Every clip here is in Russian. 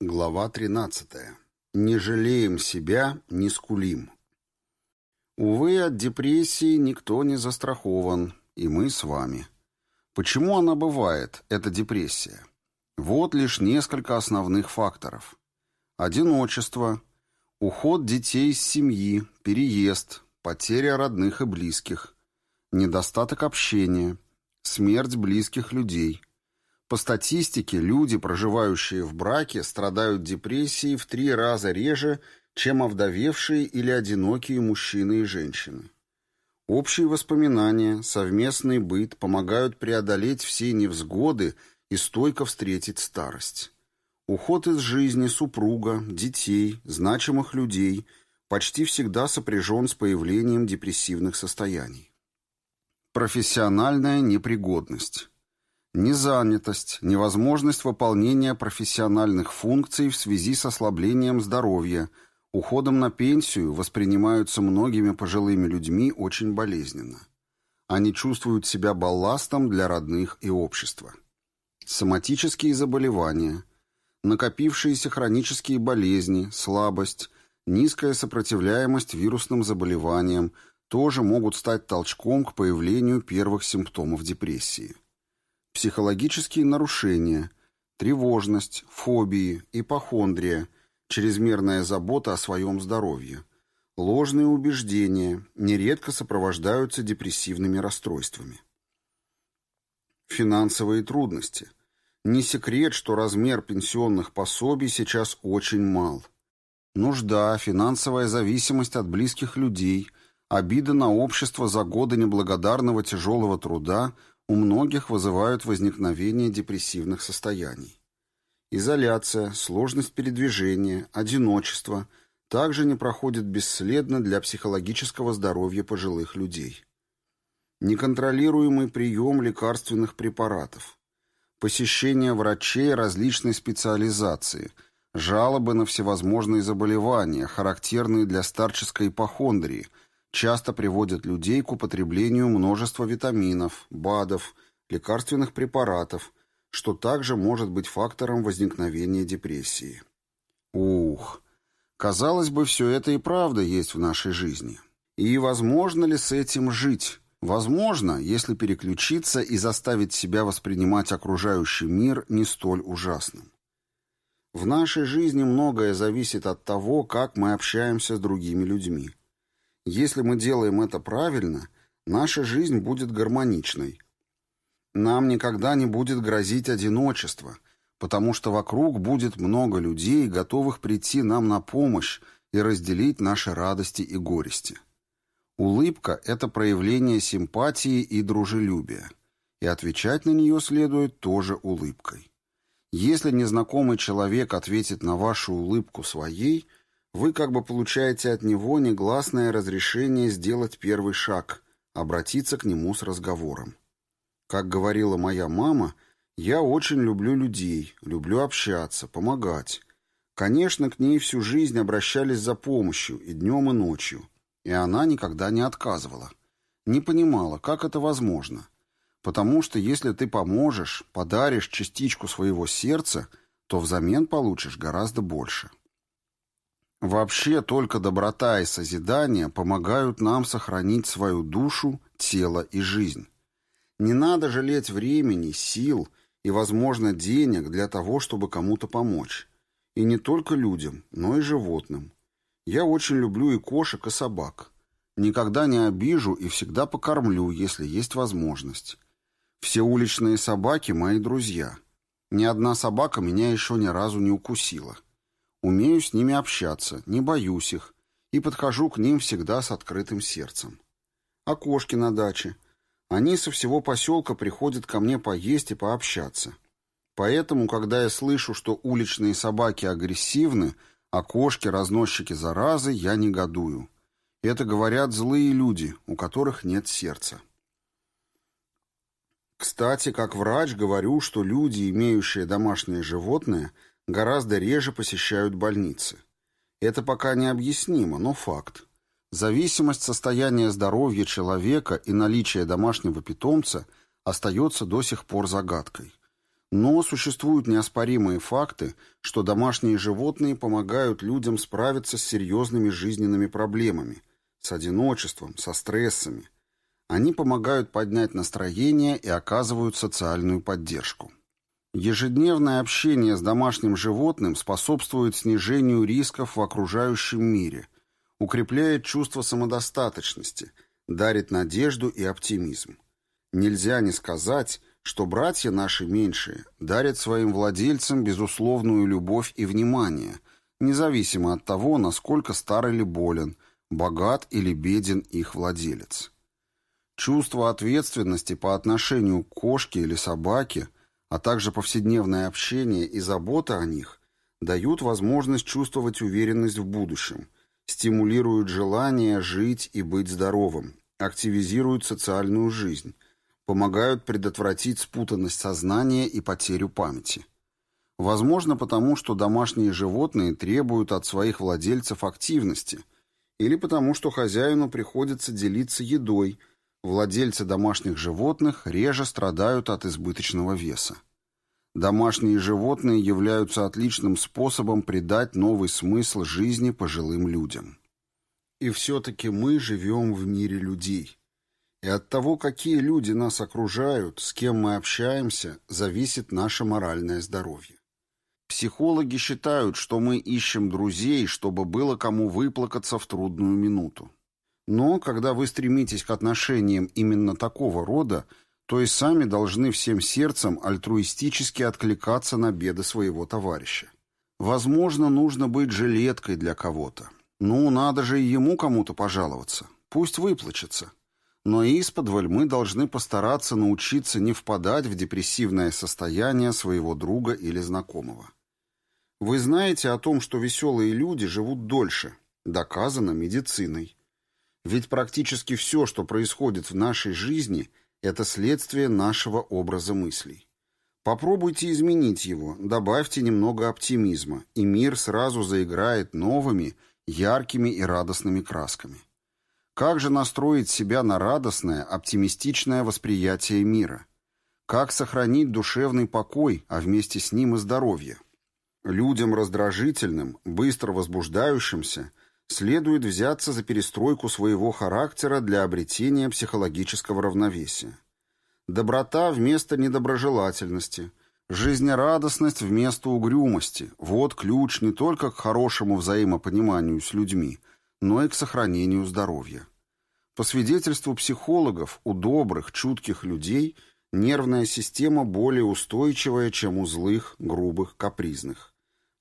Глава 13. Не жалеем себя, не скулим. Увы, от депрессии никто не застрахован, и мы с вами. Почему она бывает, эта депрессия? Вот лишь несколько основных факторов. Одиночество, уход детей из семьи, переезд, потеря родных и близких, недостаток общения, смерть близких людей – по статистике, люди, проживающие в браке, страдают депрессией в три раза реже, чем овдовевшие или одинокие мужчины и женщины. Общие воспоминания, совместный быт помогают преодолеть все невзгоды и стойко встретить старость. Уход из жизни супруга, детей, значимых людей почти всегда сопряжен с появлением депрессивных состояний. Профессиональная непригодность. Незанятость, невозможность выполнения профессиональных функций в связи с ослаблением здоровья, уходом на пенсию воспринимаются многими пожилыми людьми очень болезненно. Они чувствуют себя балластом для родных и общества. Соматические заболевания, накопившиеся хронические болезни, слабость, низкая сопротивляемость вирусным заболеваниям тоже могут стать толчком к появлению первых симптомов депрессии психологические нарушения, тревожность, фобии, ипохондрия, чрезмерная забота о своем здоровье, ложные убеждения нередко сопровождаются депрессивными расстройствами. Финансовые трудности. Не секрет, что размер пенсионных пособий сейчас очень мал. Нужда, финансовая зависимость от близких людей, обида на общество за годы неблагодарного тяжелого труда у многих вызывают возникновение депрессивных состояний. Изоляция, сложность передвижения, одиночество также не проходят бесследно для психологического здоровья пожилых людей. Неконтролируемый прием лекарственных препаратов, посещение врачей различной специализации, жалобы на всевозможные заболевания, характерные для старческой ипохондрии – часто приводят людей к употреблению множества витаминов, БАДов, лекарственных препаратов, что также может быть фактором возникновения депрессии. Ух, казалось бы, все это и правда есть в нашей жизни. И возможно ли с этим жить? Возможно, если переключиться и заставить себя воспринимать окружающий мир не столь ужасным. В нашей жизни многое зависит от того, как мы общаемся с другими людьми. Если мы делаем это правильно, наша жизнь будет гармоничной. Нам никогда не будет грозить одиночество, потому что вокруг будет много людей, готовых прийти нам на помощь и разделить наши радости и горести. Улыбка – это проявление симпатии и дружелюбия, и отвечать на нее следует тоже улыбкой. Если незнакомый человек ответит на вашу улыбку своей – вы как бы получаете от него негласное разрешение сделать первый шаг, обратиться к нему с разговором. Как говорила моя мама, я очень люблю людей, люблю общаться, помогать. Конечно, к ней всю жизнь обращались за помощью и днем, и ночью, и она никогда не отказывала. Не понимала, как это возможно. Потому что если ты поможешь, подаришь частичку своего сердца, то взамен получишь гораздо больше. Вообще только доброта и созидание помогают нам сохранить свою душу, тело и жизнь. Не надо жалеть времени, сил и, возможно, денег для того, чтобы кому-то помочь. И не только людям, но и животным. Я очень люблю и кошек, и собак. Никогда не обижу и всегда покормлю, если есть возможность. Все уличные собаки – мои друзья. Ни одна собака меня еще ни разу не укусила. Умею с ними общаться, не боюсь их, и подхожу к ним всегда с открытым сердцем. А кошки на даче? Они со всего поселка приходят ко мне поесть и пообщаться. Поэтому, когда я слышу, что уличные собаки агрессивны, а кошки – разносчики заразы, я негодую. Это говорят злые люди, у которых нет сердца. Кстати, как врач говорю, что люди, имеющие домашние животные – гораздо реже посещают больницы. Это пока не объяснимо, но факт. Зависимость состояния здоровья человека и наличие домашнего питомца остается до сих пор загадкой. Но существуют неоспоримые факты, что домашние животные помогают людям справиться с серьезными жизненными проблемами, с одиночеством, со стрессами. Они помогают поднять настроение и оказывают социальную поддержку. Ежедневное общение с домашним животным способствует снижению рисков в окружающем мире, укрепляет чувство самодостаточности, дарит надежду и оптимизм. Нельзя не сказать, что братья наши меньшие дарят своим владельцам безусловную любовь и внимание, независимо от того, насколько стар или болен, богат или беден их владелец. Чувство ответственности по отношению к кошке или собаке, а также повседневное общение и забота о них дают возможность чувствовать уверенность в будущем, стимулируют желание жить и быть здоровым, активизируют социальную жизнь – помогают предотвратить спутанность сознания и потерю памяти. Возможно, потому что домашние животные требуют от своих владельцев активности, или потому что хозяину приходится делиться едой, владельцы домашних животных реже страдают от избыточного веса. Домашние животные являются отличным способом придать новый смысл жизни пожилым людям. И все-таки мы живем в мире людей. И от того, какие люди нас окружают, с кем мы общаемся, зависит наше моральное здоровье. Психологи считают, что мы ищем друзей, чтобы было кому выплакаться в трудную минуту. Но когда вы стремитесь к отношениям именно такого рода, то и сами должны всем сердцем альтруистически откликаться на беды своего товарища. Возможно, нужно быть жилеткой для кого-то. Ну, надо же и ему кому-то пожаловаться. Пусть выплачется. Но исподволь мы должны постараться научиться не впадать в депрессивное состояние своего друга или знакомого. Вы знаете о том, что веселые люди живут дольше, доказано медициной. Ведь практически все, что происходит в нашей жизни, это следствие нашего образа мыслей. Попробуйте изменить его, добавьте немного оптимизма, и мир сразу заиграет новыми, яркими и радостными красками. Как же настроить себя на радостное, оптимистичное восприятие мира? Как сохранить душевный покой, а вместе с ним и здоровье? Людям раздражительным, быстро возбуждающимся следует взяться за перестройку своего характера для обретения психологического равновесия. Доброта вместо недоброжелательности, жизнерадостность вместо угрюмости – вот ключ не только к хорошему взаимопониманию с людьми – но и к сохранению здоровья. По свидетельству психологов, у добрых, чутких людей нервная система более устойчивая, чем у злых, грубых, капризных.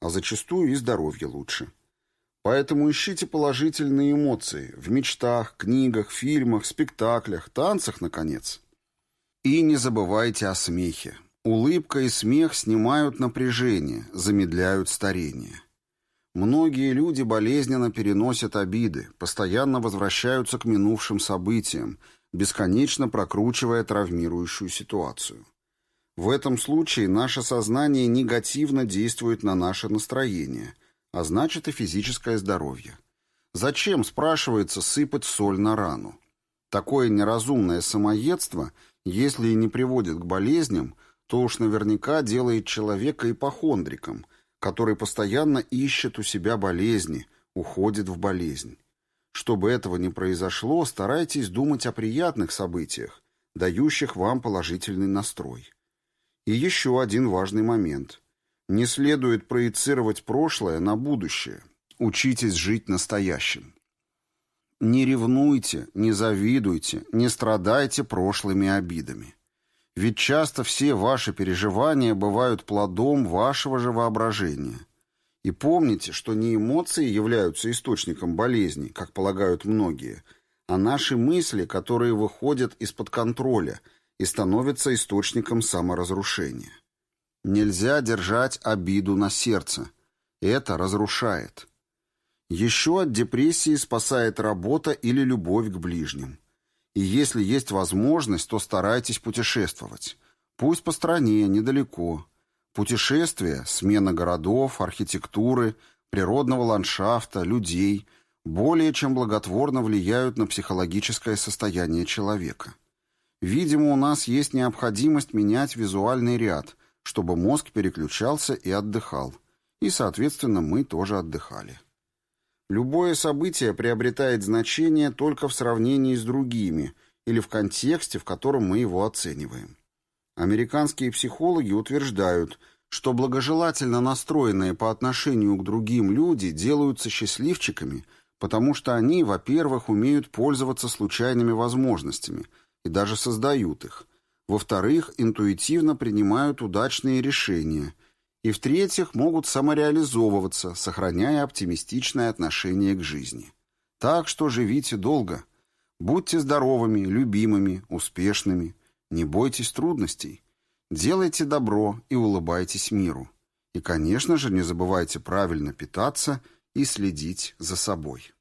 А зачастую и здоровье лучше. Поэтому ищите положительные эмоции в мечтах, книгах, фильмах, спектаклях, танцах, наконец. И не забывайте о смехе. Улыбка и смех снимают напряжение, замедляют старение. Многие люди болезненно переносят обиды, постоянно возвращаются к минувшим событиям, бесконечно прокручивая травмирующую ситуацию. В этом случае наше сознание негативно действует на наше настроение, а значит и физическое здоровье. Зачем, спрашивается, сыпать соль на рану? Такое неразумное самоедство, если и не приводит к болезням, то уж наверняка делает человека ипохондриком – который постоянно ищет у себя болезни, уходит в болезнь. Чтобы этого не произошло, старайтесь думать о приятных событиях, дающих вам положительный настрой. И еще один важный момент. Не следует проецировать прошлое на будущее. Учитесь жить настоящим. Не ревнуйте, не завидуйте, не страдайте прошлыми обидами. Ведь часто все ваши переживания бывают плодом вашего же воображения. И помните, что не эмоции являются источником болезни, как полагают многие, а наши мысли, которые выходят из-под контроля и становятся источником саморазрушения. Нельзя держать обиду на сердце. Это разрушает. Еще от депрессии спасает работа или любовь к ближним. И если есть возможность, то старайтесь путешествовать. Пусть по стране, недалеко. Путешествия, смена городов, архитектуры, природного ландшафта, людей более чем благотворно влияют на психологическое состояние человека. Видимо, у нас есть необходимость менять визуальный ряд, чтобы мозг переключался и отдыхал. И, соответственно, мы тоже отдыхали. Любое событие приобретает значение только в сравнении с другими или в контексте, в котором мы его оцениваем. Американские психологи утверждают, что благожелательно настроенные по отношению к другим люди делаются счастливчиками, потому что они, во-первых, умеют пользоваться случайными возможностями и даже создают их, во-вторых, интуитивно принимают удачные решения – и, в-третьих, могут самореализовываться, сохраняя оптимистичное отношение к жизни. Так что живите долго. Будьте здоровыми, любимыми, успешными. Не бойтесь трудностей. Делайте добро и улыбайтесь миру. И, конечно же, не забывайте правильно питаться и следить за собой.